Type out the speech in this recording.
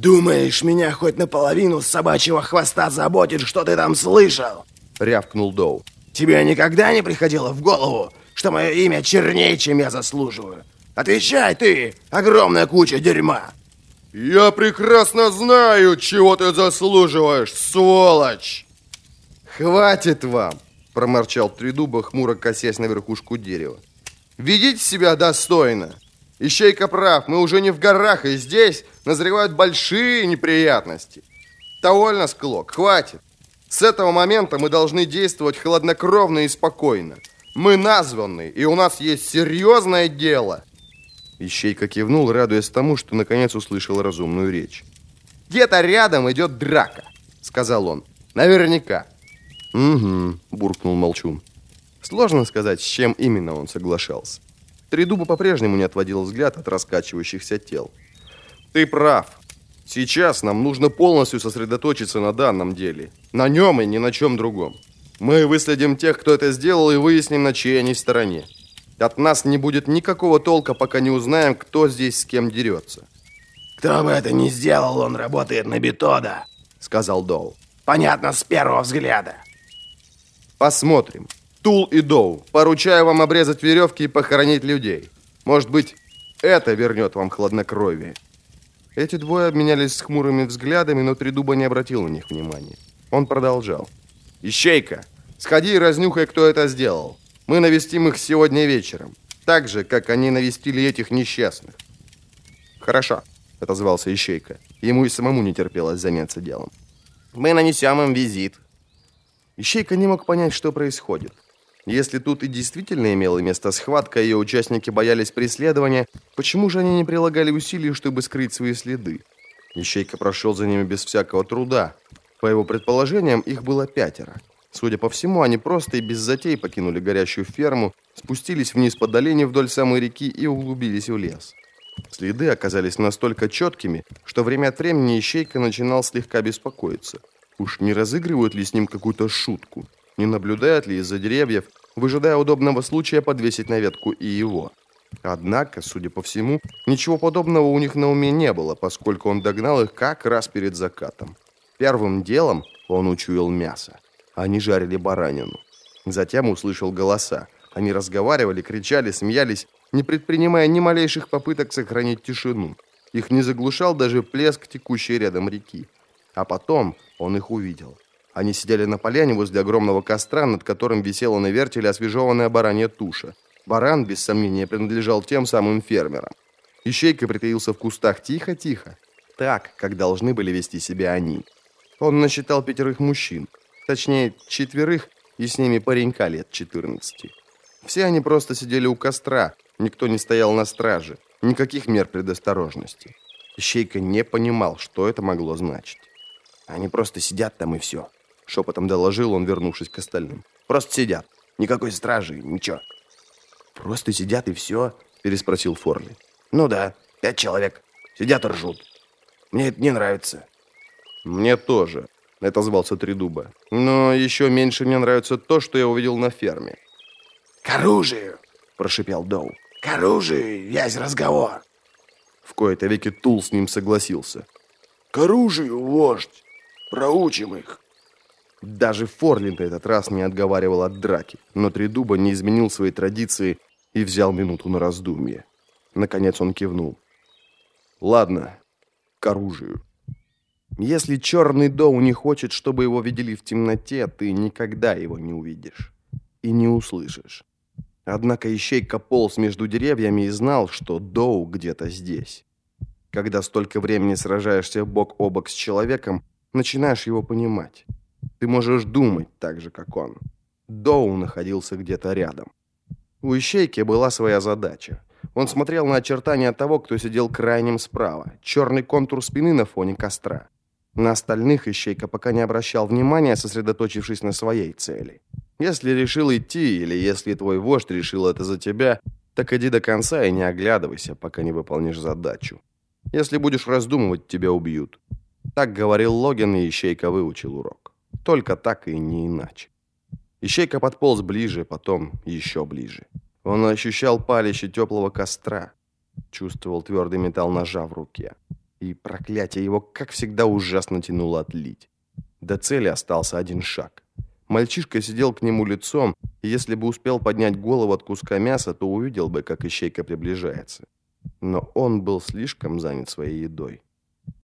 «Думаешь, меня хоть наполовину с собачьего хвоста заботит, что ты там слышал?» — рявкнул Доу. «Тебе никогда не приходило в голову, что мое имя чернее, чем я заслуживаю? Отвечай ты, огромная куча дерьма!» «Я прекрасно знаю, чего ты заслуживаешь, сволочь!» «Хватит вам!» — проморчал Тридуба, хмуро косясь на верхушку дерева. «Ведите себя достойно! Ищейка прав, мы уже не в горах, и здесь назревают большие неприятности. Довольно, Склок, хватит. С этого момента мы должны действовать хладнокровно и спокойно. Мы названы, и у нас есть серьезное дело. Ищейка кивнул, радуясь тому, что наконец услышал разумную речь. «Где-то рядом идет драка», — сказал он. «Наверняка». «Угу», — буркнул Молчун. Сложно сказать, с чем именно он соглашался. Тридуба по-прежнему не отводил взгляд от раскачивающихся тел. «Ты прав. Сейчас нам нужно полностью сосредоточиться на данном деле. На нем и ни на чем другом. Мы выследим тех, кто это сделал, и выясним, на чьей они стороне. От нас не будет никакого толка, пока не узнаем, кто здесь с кем дерется». «Кто бы это ни сделал, он работает на Бетода», — сказал Доу. «Понятно с первого взгляда». «Посмотрим», Тул и Доу, поручаю вам обрезать веревки и похоронить людей. Может быть, это вернет вам хладнокровие. Эти двое обменялись с хмурыми взглядами, но Тридуба не обратил на них внимания. Он продолжал. «Ищейка, сходи и разнюхай, кто это сделал. Мы навестим их сегодня вечером. Так же, как они навестили этих несчастных». «Хорошо», — отозвался Ищейка. Ему и самому не терпелось заняться делом. «Мы нанесем им визит». Ищейка не мог понять, что происходит. Если тут и действительно имела место схватка, и ее участники боялись преследования, почему же они не прилагали усилий, чтобы скрыть свои следы? Ищейка прошел за ними без всякого труда. По его предположениям, их было пятеро. Судя по всему, они просто и без затей покинули горящую ферму, спустились вниз по долине вдоль самой реки и углубились в лес. Следы оказались настолько четкими, что время от времени Ищейка начинал слегка беспокоиться. Уж не разыгрывают ли с ним какую-то шутку? Не наблюдает ли из-за деревьев, выжидая удобного случая подвесить на ветку и его? Однако, судя по всему, ничего подобного у них на уме не было, поскольку он догнал их как раз перед закатом. Первым делом он учуял мясо. Они жарили баранину. Затем услышал голоса. Они разговаривали, кричали, смеялись, не предпринимая ни малейших попыток сохранить тишину. Их не заглушал даже плеск текущей рядом реки. А потом он их увидел. Они сидели на поляне возле огромного костра, над которым висела на вертеле освежеванная баранья туша. Баран, без сомнения, принадлежал тем самым фермерам. Ищейка притаился в кустах тихо-тихо, так, как должны были вести себя они. Он насчитал пятерых мужчин, точнее, четверых, и с ними паренька лет 14. Все они просто сидели у костра, никто не стоял на страже, никаких мер предосторожности. Ищейка не понимал, что это могло значить. Они просто сидят там и все. Шепотом доложил он, вернувшись к остальным. Просто сидят. Никакой стражи, ничего. Просто сидят и все? Переспросил Форли. Ну да, пять человек. Сидят и ржут. Мне это не нравится. Мне тоже, это звался Тридуба. Но еще меньше мне нравится то, что я увидел на ферме. К оружию, прошипел Доу. К оружию, вязь разговор. В кои-то веки Тул с ним согласился. К оружию, вождь. Проучим их. Даже Форлин этот раз не отговаривал от драки, но Тридуба не изменил своей традиции и взял минуту на раздумье. Наконец он кивнул. «Ладно, к оружию. Если черный Доу не хочет, чтобы его видели в темноте, ты никогда его не увидишь и не услышишь. Однако ищейка полз между деревьями и знал, что Доу где-то здесь. Когда столько времени сражаешься бок о бок с человеком, начинаешь его понимать. Ты можешь думать так же, как он. Доу находился где-то рядом. У Ищейки была своя задача. Он смотрел на очертания того, кто сидел крайним справа. Черный контур спины на фоне костра. На остальных Ищейка пока не обращал внимания, сосредоточившись на своей цели. Если решил идти, или если твой вождь решил это за тебя, так иди до конца и не оглядывайся, пока не выполнишь задачу. Если будешь раздумывать, тебя убьют. Так говорил Логин, и Ищейка выучил урок. Только так и не иначе. Ищейка подполз ближе, потом еще ближе. Он ощущал палище теплого костра, чувствовал твердый металл ножа в руке. И проклятие его, как всегда, ужасно тянуло отлить. До цели остался один шаг. Мальчишка сидел к нему лицом, и если бы успел поднять голову от куска мяса, то увидел бы, как ищейка приближается. Но он был слишком занят своей едой.